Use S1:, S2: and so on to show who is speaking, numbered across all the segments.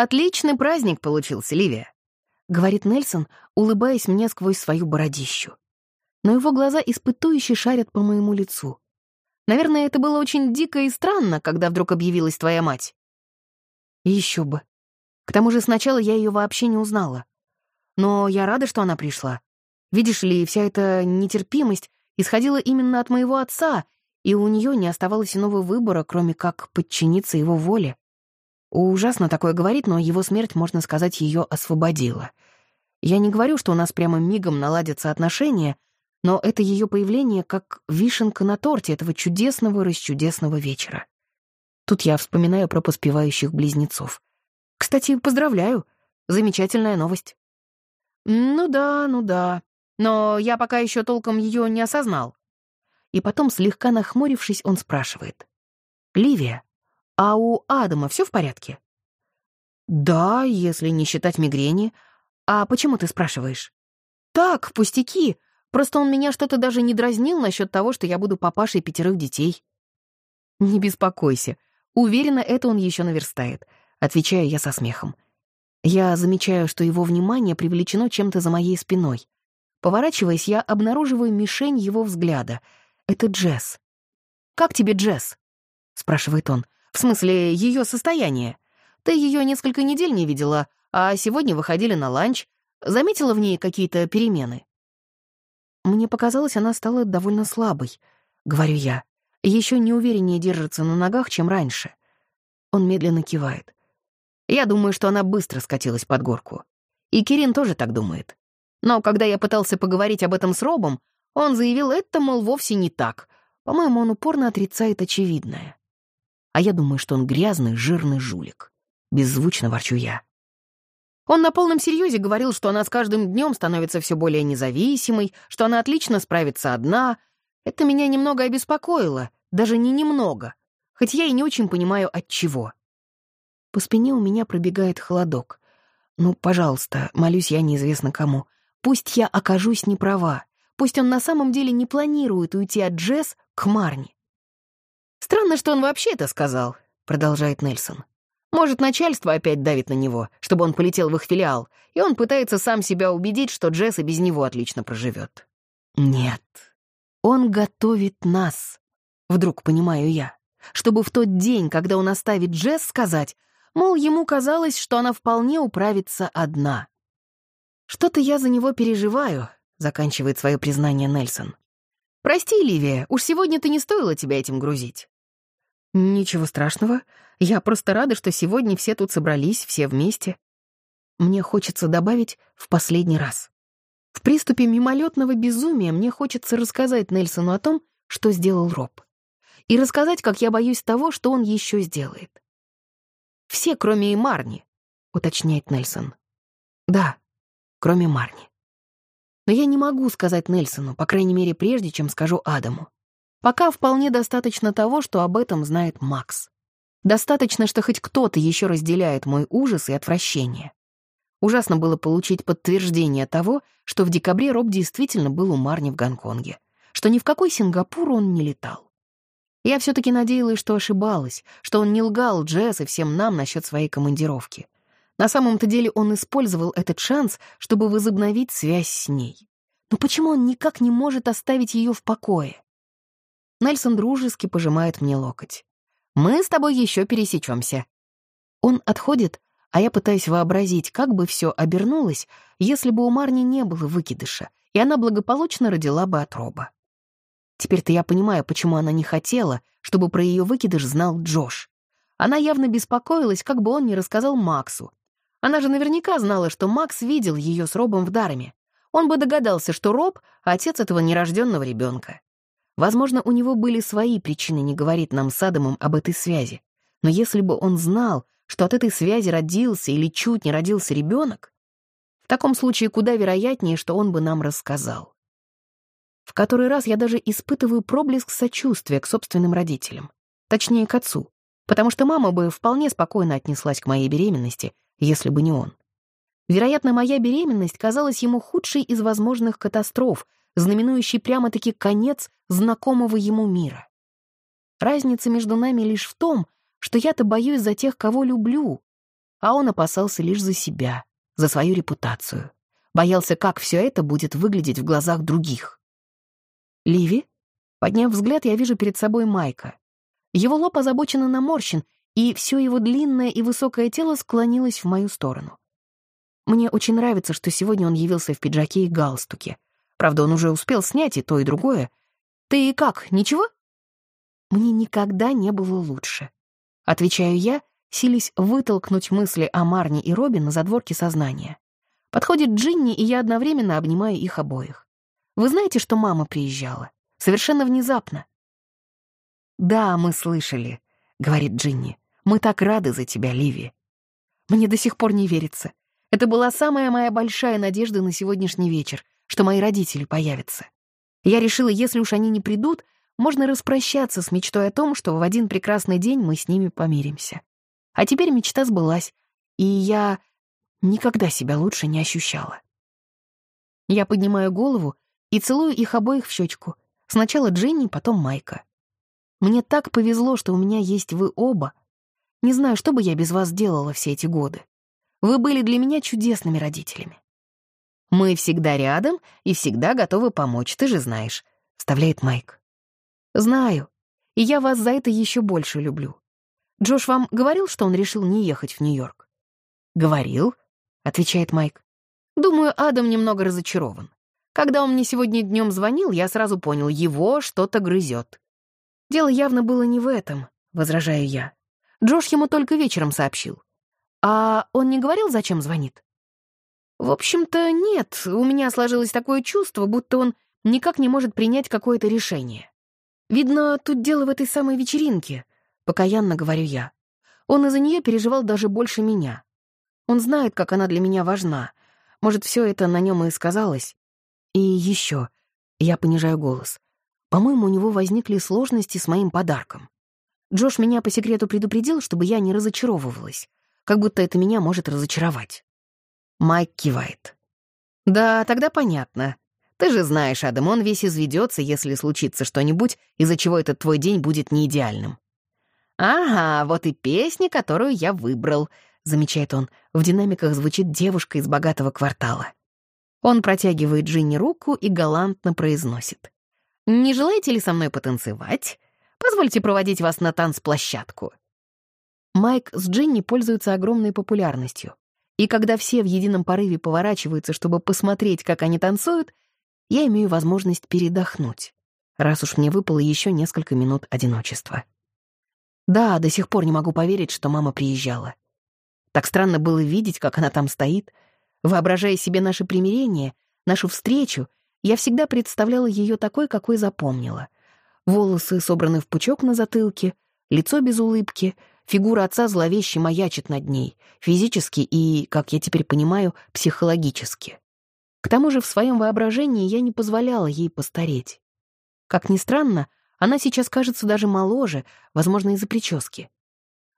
S1: «Отличный праздник получился, Ливия», — говорит Нельсон, улыбаясь мне сквозь свою бородищу. Но его глаза испытующе шарят по моему лицу. Наверное, это было очень дико и странно, когда вдруг объявилась твоя мать. Еще бы. К тому же сначала я ее вообще не узнала. Но я рада, что она пришла. Видишь ли, вся эта нетерпимость исходила именно от моего отца, и у нее не оставалось иного выбора, кроме как подчиниться его воле. Ужасно такое говорить, но его смерть, можно сказать, ее освободила. Я не говорю, что у нас прямо мигом наладятся отношения, но это ее появление как вишенка на торте этого чудесного-расчудесного вечера. Тут я вспоминаю про поспевающих близнецов. Кстати, поздравляю. Замечательная новость. Ну да, ну да. Но я пока еще толком ее не осознал. И потом, слегка нахмурившись, он спрашивает. «Ливия, а у Адама все в порядке?» «Да, если не считать мигрени. А почему ты спрашиваешь?» «Так, пустяки. Просто он меня что-то даже не дразнил насчет того, что я буду папашей пятерых детей». «Не беспокойся. Уверена, это он еще наверстает», — отвечаю я со смехом. Я замечаю, что его внимание привлечено чем-то за моей спиной. Поворачиваясь, я обнаруживаю мишень его взгляда. Это Джесс. «Как тебе Джесс?» — спрашивает он. «В смысле, ее состояние? Ты ее несколько недель не видела, а сегодня выходили на ланч. Заметила в ней какие-то перемены?» Мне показалось, она стала довольно слабой, — говорю я. Еще неувереннее держится на ногах, чем раньше. Он медленно кивает. Я думаю, что она быстро скатилась под горку. И Кирин тоже так думает. Но когда я пытался поговорить об этом с Робом, он заявил, это, мол, вовсе не так. По-моему, он упорно отрицает очевидное. А я думаю, что он грязный, жирный жулик. Беззвучно ворчу я. Он на полном серьезе говорил, что она с каждым днем становится все более независимой, что она отлично справится одна. Это меня немного обеспокоило, даже не немного, хоть я и не очень понимаю, от чего. По спине у меня пробегает холодок. Ну, пожалуйста, молюсь я неизвестно кому. Пусть я окажусь неправа. Пусть он на самом деле не планирует уйти от Джесс к Марни. «Странно, что он вообще это сказал», — продолжает Нельсон. «Может, начальство опять давит на него, чтобы он полетел в их филиал, и он пытается сам себя убедить, что Джесс и без него отлично проживет». «Нет, он готовит нас», — вдруг понимаю я, чтобы в тот день, когда он оставит Джесс, сказать, мол, ему казалось, что она вполне управится одна. «Что-то я за него переживаю», — заканчивает свое признание Нельсон. «Прости, Ливия, уж сегодня-то не стоило тебя этим грузить». «Ничего страшного. Я просто рада, что сегодня все тут собрались, все вместе. Мне хочется добавить «в последний раз». В приступе мимолетного безумия мне хочется рассказать Нельсону о том, что сделал Роб. И рассказать, как я боюсь того, что он еще сделает. Все, кроме и Марни, уточняет Нельсон. Да, кроме Марни. Но я не могу сказать Нельсону, по крайней мере, прежде, чем скажу Адаму. Пока вполне достаточно того, что об этом знает Макс. Достаточно, что хоть кто-то еще разделяет мой ужас и отвращение. Ужасно было получить подтверждение того, что в декабре Роб действительно был у Марни в Гонконге, что ни в какой Сингапур он не летал. Я все-таки надеялась, что ошибалась, что он не лгал Джесс и всем нам насчет своей командировки. На самом-то деле он использовал этот шанс, чтобы возобновить связь с ней. Но почему он никак не может оставить ее в покое? Нельсон дружески пожимает мне локоть. «Мы с тобой еще пересечемся». Он отходит, а я пытаюсь вообразить, как бы все обернулось, если бы у Марни не было выкидыша, и она благополучно родила бы от Роба. Теперь-то я понимаю, почему она не хотела, чтобы про ее выкидыш знал Джош. Она явно беспокоилась, как бы он не рассказал Максу. Она же наверняка знала, что Макс видел ее с Робом в Дарме. Он бы догадался, что Роб — отец этого нерожденного ребенка. Возможно, у него были свои причины не говорить нам с Адамом об этой связи. Но если бы он знал, что от этой связи родился или чуть не родился ребенок, в таком случае куда вероятнее, что он бы нам рассказал. В который раз я даже испытываю проблеск сочувствия к собственным родителям. Точнее, к отцу. Потому что мама бы вполне спокойно отнеслась к моей беременности, если бы не он. Вероятно, моя беременность казалась ему худшей из возможных катастроф, знаменующей прямо-таки конец знакомого ему мира. Разница между нами лишь в том, что я-то боюсь за тех, кого люблю, а он опасался лишь за себя, за свою репутацию. Боялся, как все это будет выглядеть в глазах других. «Ливи?» Подняв взгляд, я вижу перед собой Майка. Его лоб озабоченно наморщен, и все его длинное и высокое тело склонилось в мою сторону. Мне очень нравится, что сегодня он явился в пиджаке и галстуке. Правда, он уже успел снять и то, и другое. «Ты как, ничего?» Мне никогда не было лучше. Отвечаю я, сились вытолкнуть мысли о Марне и Робин на задворке сознания. Подходит Джинни, и я одновременно обнимаю их обоих. Вы знаете, что мама приезжала? Совершенно внезапно. «Да, мы слышали», — говорит Джинни. «Мы так рады за тебя, Ливи». Мне до сих пор не верится. Это была самая моя большая надежда на сегодняшний вечер, что мои родители появятся. Я решила, если уж они не придут, можно распрощаться с мечтой о том, что в один прекрасный день мы с ними помиримся. А теперь мечта сбылась, и я никогда себя лучше не ощущала. Я поднимаю голову и целую их обоих в щечку. Сначала Дженни, потом Майка. Мне так повезло, что у меня есть вы оба. Не знаю, что бы я без вас делала все эти годы. Вы были для меня чудесными родителями. Мы всегда рядом и всегда готовы помочь, ты же знаешь, вставляет Майк. Знаю, и я вас за это еще больше люблю. Джош вам говорил, что он решил не ехать в Нью-Йорк? Говорил, отвечает Майк. Думаю, Адам немного разочарован. Когда он мне сегодня днем звонил, я сразу понял, его что-то грызет. Дело явно было не в этом, возражаю я. Джош ему только вечером сообщил. А он не говорил, зачем звонит? В общем-то, нет. У меня сложилось такое чувство, будто он никак не может принять какое-то решение. Видно, тут дело в этой самой вечеринке, покаянно говорю я. Он из-за нее переживал даже больше меня. Он знает, как она для меня важна. Может, все это на нем и сказалось. И еще, я понижаю голос. По-моему, у него возникли сложности с моим подарком. Джош меня по секрету предупредил, чтобы я не разочаровывалась как будто это меня может разочаровать. Майк кивает. «Да, тогда понятно. Ты же знаешь, Адам, он весь изведется, если случится что-нибудь, из-за чего этот твой день будет не идеальным». «Ага, вот и песня, которую я выбрал», — замечает он. В динамиках звучит девушка из богатого квартала. Он протягивает Джинни руку и галантно произносит. «Не желаете ли со мной потанцевать? Позвольте проводить вас на танцплощадку». Майк с Дженни пользуются огромной популярностью. И когда все в едином порыве поворачиваются, чтобы посмотреть, как они танцуют, я имею возможность передохнуть, раз уж мне выпало еще несколько минут одиночества. Да, до сих пор не могу поверить, что мама приезжала. Так странно было видеть, как она там стоит. Воображая себе наше примирение, нашу встречу, я всегда представляла ее такой, какой запомнила. Волосы собраны в пучок на затылке, лицо без улыбки — Фигура отца зловеще маячит над ней, физически и, как я теперь понимаю, психологически. К тому же в своем воображении я не позволяла ей постареть. Как ни странно, она сейчас кажется даже моложе, возможно, из-за прически.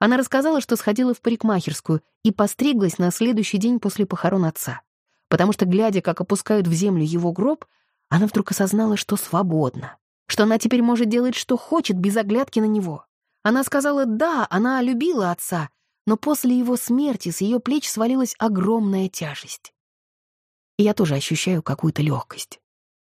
S1: Она рассказала, что сходила в парикмахерскую и постриглась на следующий день после похорон отца, потому что, глядя, как опускают в землю его гроб, она вдруг осознала, что свободна, что она теперь может делать, что хочет, без оглядки на него. Она сказала «да», она любила отца, но после его смерти с ее плеч свалилась огромная тяжесть. И я тоже ощущаю какую-то легкость.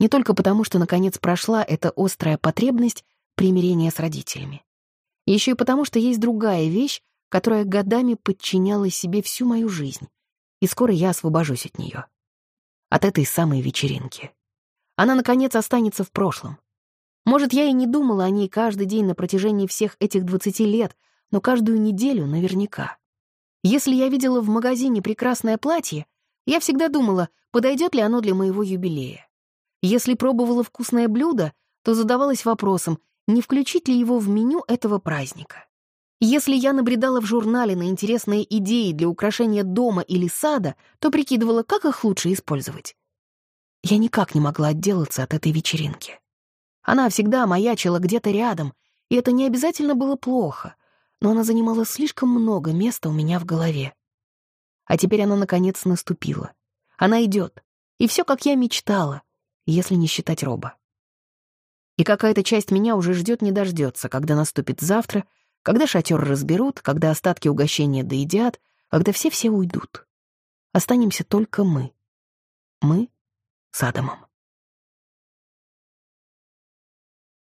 S1: Не только потому, что наконец прошла эта острая потребность примирения с родителями. Еще и потому, что есть другая вещь, которая годами подчиняла себе всю мою жизнь, и скоро я освобожусь от нее. От этой самой вечеринки. Она, наконец, останется в прошлом. Может, я и не думала о ней каждый день на протяжении всех этих двадцати лет, но каждую неделю наверняка. Если я видела в магазине прекрасное платье, я всегда думала, подойдет ли оно для моего юбилея. Если пробовала вкусное блюдо, то задавалась вопросом, не включить ли его в меню этого праздника. Если я набредала в журнале на интересные идеи для украшения дома или сада, то прикидывала, как их лучше использовать. Я никак не могла отделаться от этой вечеринки. Она всегда маячила где-то рядом, и это не обязательно было плохо, но она занимала слишком много места у меня в голове. А теперь она, наконец, наступила. Она идет, и все, как я мечтала, если не считать Роба. И какая-то часть меня уже ждет не дождется, когда наступит завтра, когда шатер разберут, когда остатки угощения доедят, когда все-все уйдут. Останемся только мы. Мы с Адамом.